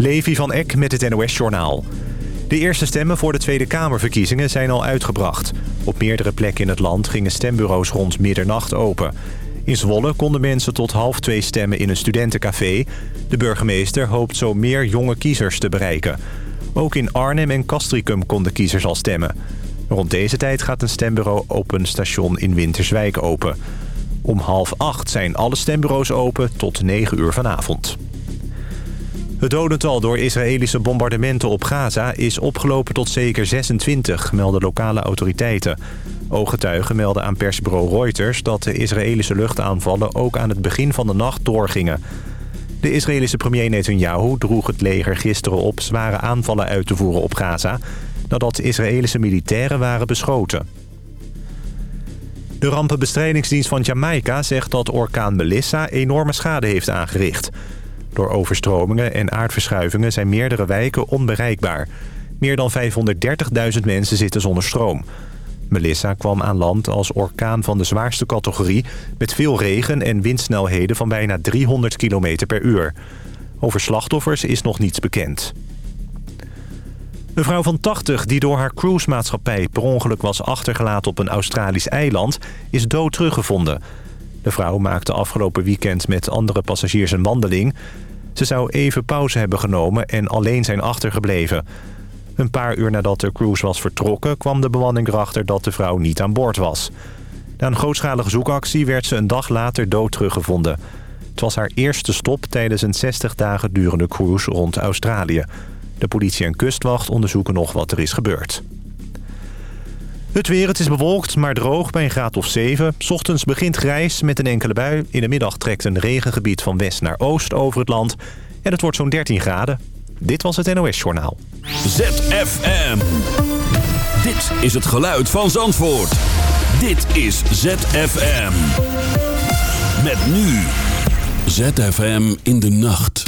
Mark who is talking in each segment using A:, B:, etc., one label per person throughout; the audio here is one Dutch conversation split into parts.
A: Levi van Eck met het NOS-journaal. De eerste stemmen voor de Tweede Kamerverkiezingen zijn al uitgebracht. Op meerdere plekken in het land gingen stembureaus rond middernacht open. In Zwolle konden mensen tot half twee stemmen in een studentencafé. De burgemeester hoopt zo meer jonge kiezers te bereiken. Ook in Arnhem en Castricum konden kiezers al stemmen. Rond deze tijd gaat een stembureau op een station in Winterswijk open. Om half acht zijn alle stembureaus open tot negen uur vanavond. Het dodental door Israëlische bombardementen op Gaza is opgelopen tot zeker 26, melden lokale autoriteiten. Ooggetuigen melden aan persbureau Reuters dat de Israëlische luchtaanvallen ook aan het begin van de nacht doorgingen. De Israëlische premier Netanyahu droeg het leger gisteren op zware aanvallen uit te voeren op Gaza... nadat Israëlische militairen waren beschoten. De rampenbestrijdingsdienst van Jamaica zegt dat orkaan Melissa enorme schade heeft aangericht. Door overstromingen en aardverschuivingen zijn meerdere wijken onbereikbaar. Meer dan 530.000 mensen zitten zonder stroom. Melissa kwam aan land als orkaan van de zwaarste categorie... met veel regen en windsnelheden van bijna 300 km per uur. Over slachtoffers is nog niets bekend. Een vrouw van 80 die door haar cruisemaatschappij per ongeluk was achtergelaten op een Australisch eiland... is dood teruggevonden. De vrouw maakte afgelopen weekend met andere passagiers een wandeling. Ze zou even pauze hebben genomen en alleen zijn achtergebleven... Een paar uur nadat de cruise was vertrokken... kwam de bemanning erachter dat de vrouw niet aan boord was. Na een grootschalige zoekactie werd ze een dag later dood teruggevonden. Het was haar eerste stop tijdens een 60 dagen durende cruise rond Australië. De politie en kustwacht onderzoeken nog wat er is gebeurd. Het weer, het is bewolkt, maar droog bij een graad of 7. Ochtends begint grijs met een enkele bui. In de middag trekt een regengebied van west naar oost over het land. En het wordt zo'n 13 graden. Dit was het NOS Journaal.
B: ZFM. Dit is het geluid van Zandvoort. Dit is ZFM. Met nu. ZFM in de nacht.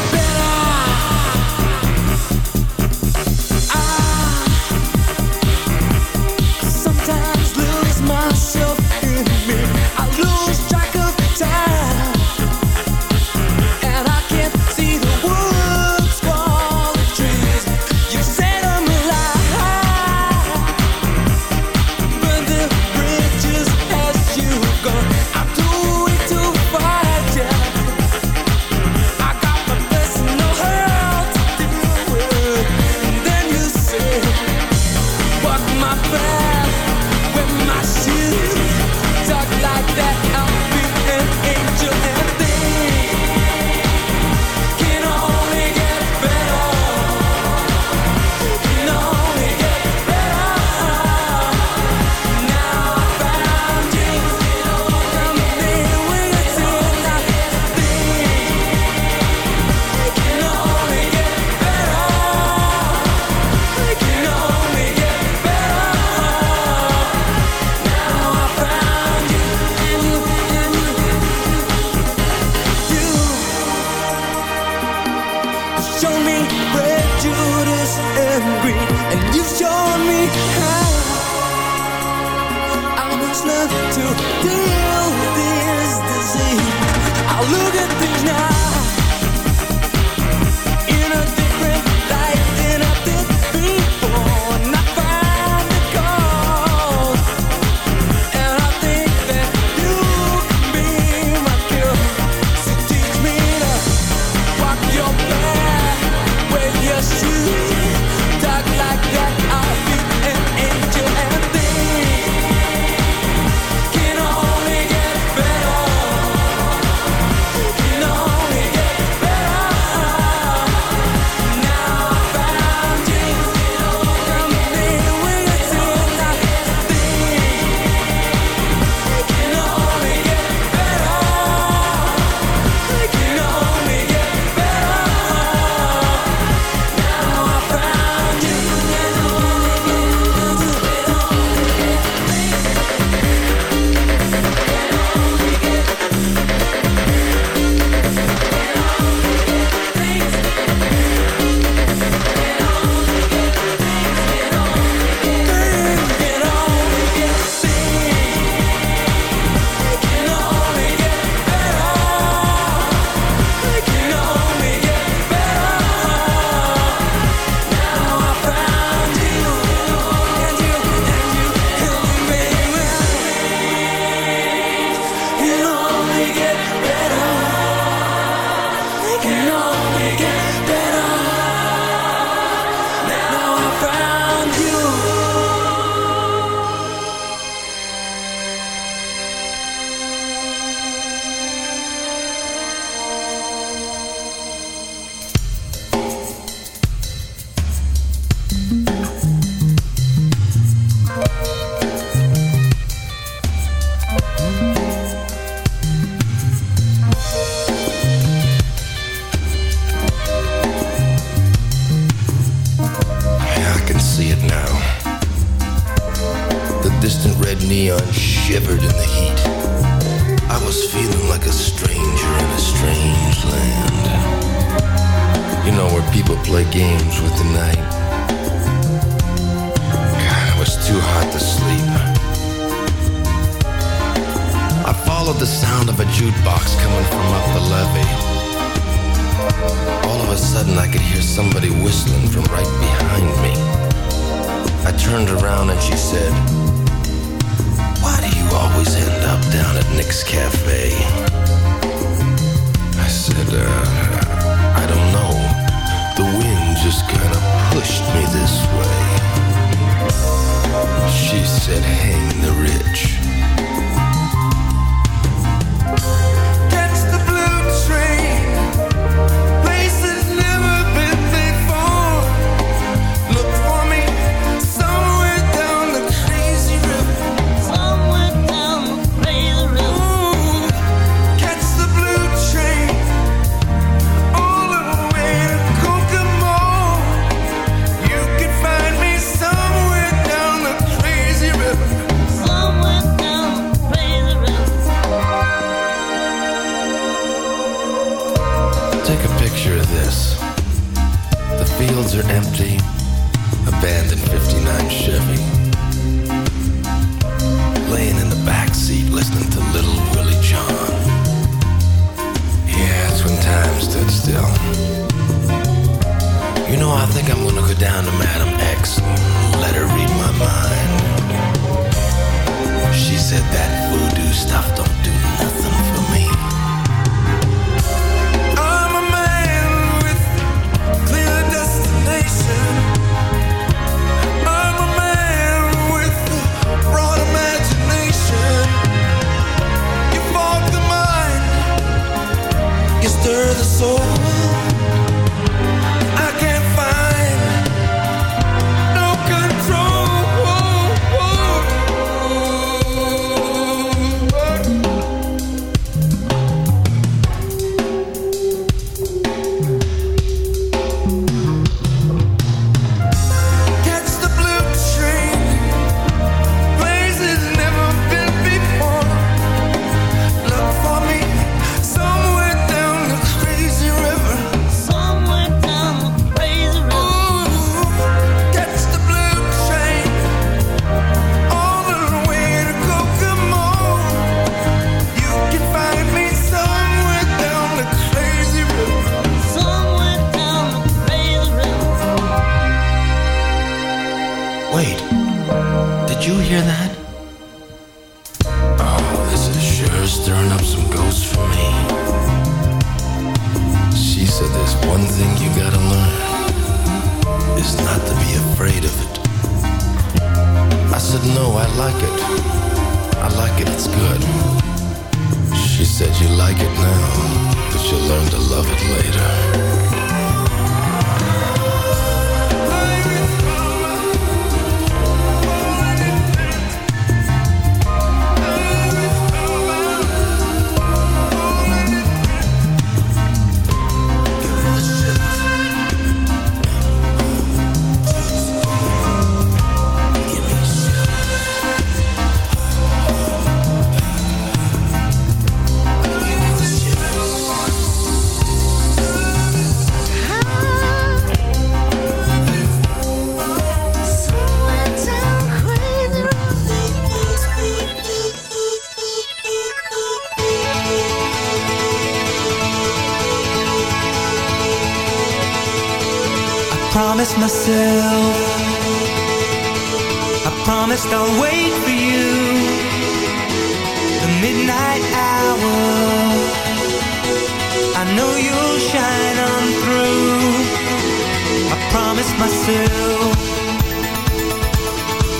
C: promised myself.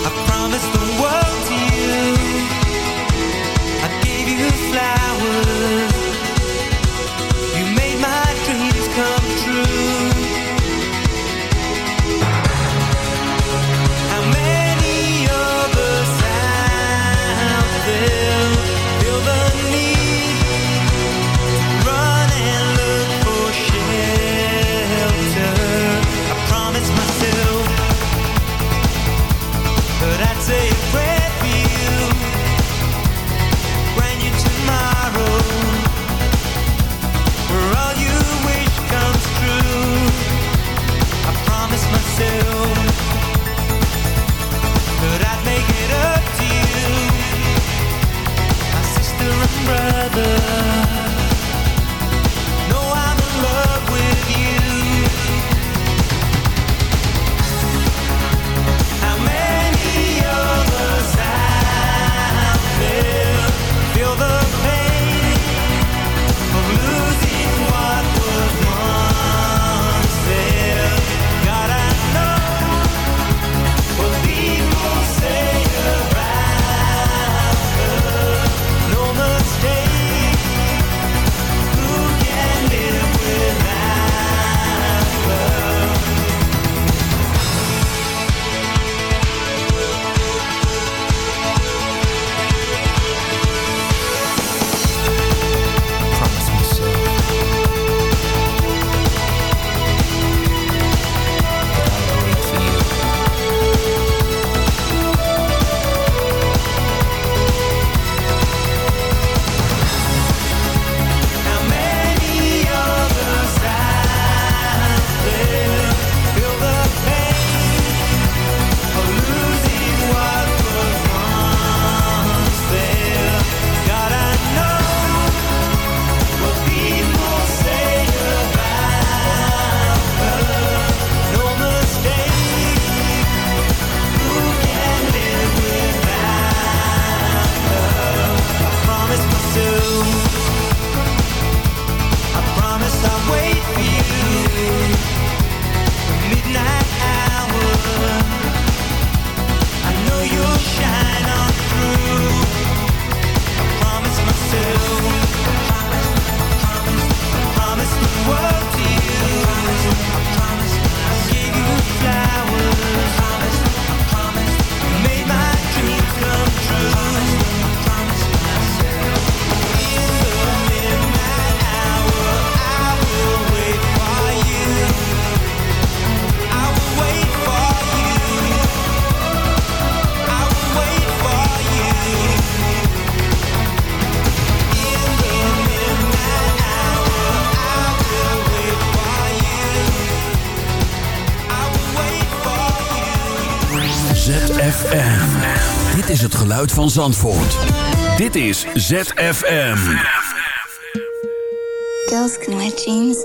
C: I promised
B: van Zandvoort. Dit is ZFM.
D: Girls can wear jeans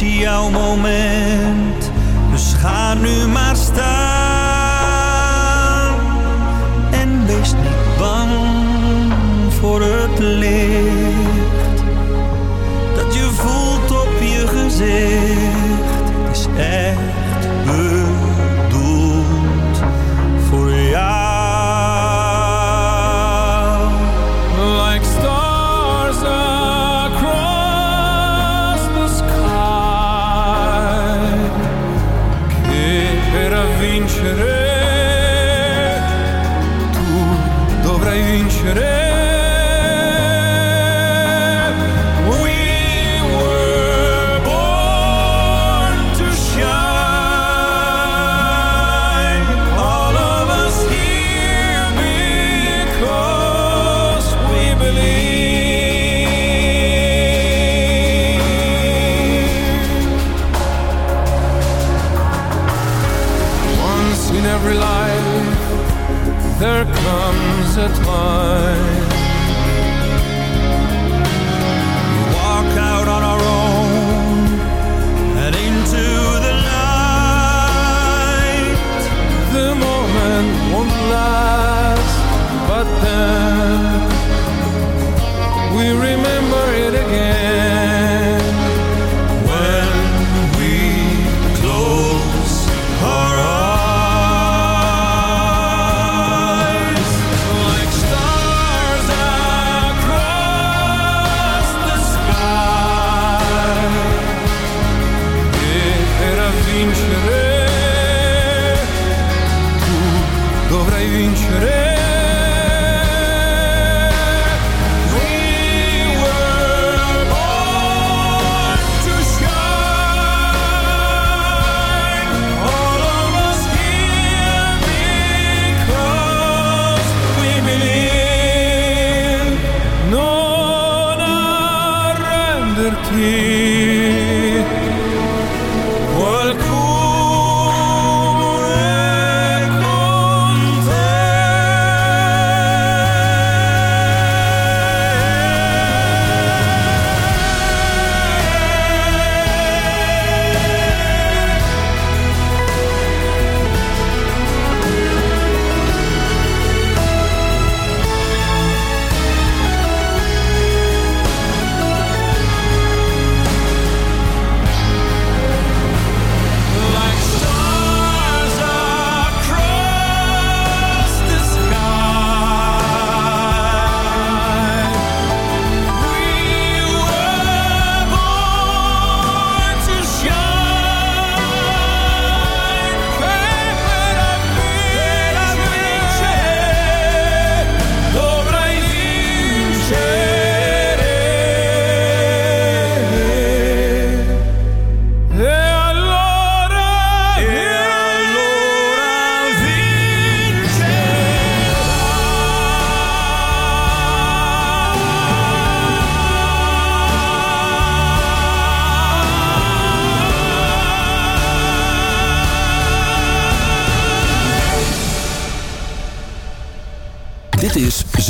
C: jouw moment. Dus ga nu maar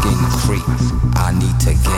E: skin creep. I need to get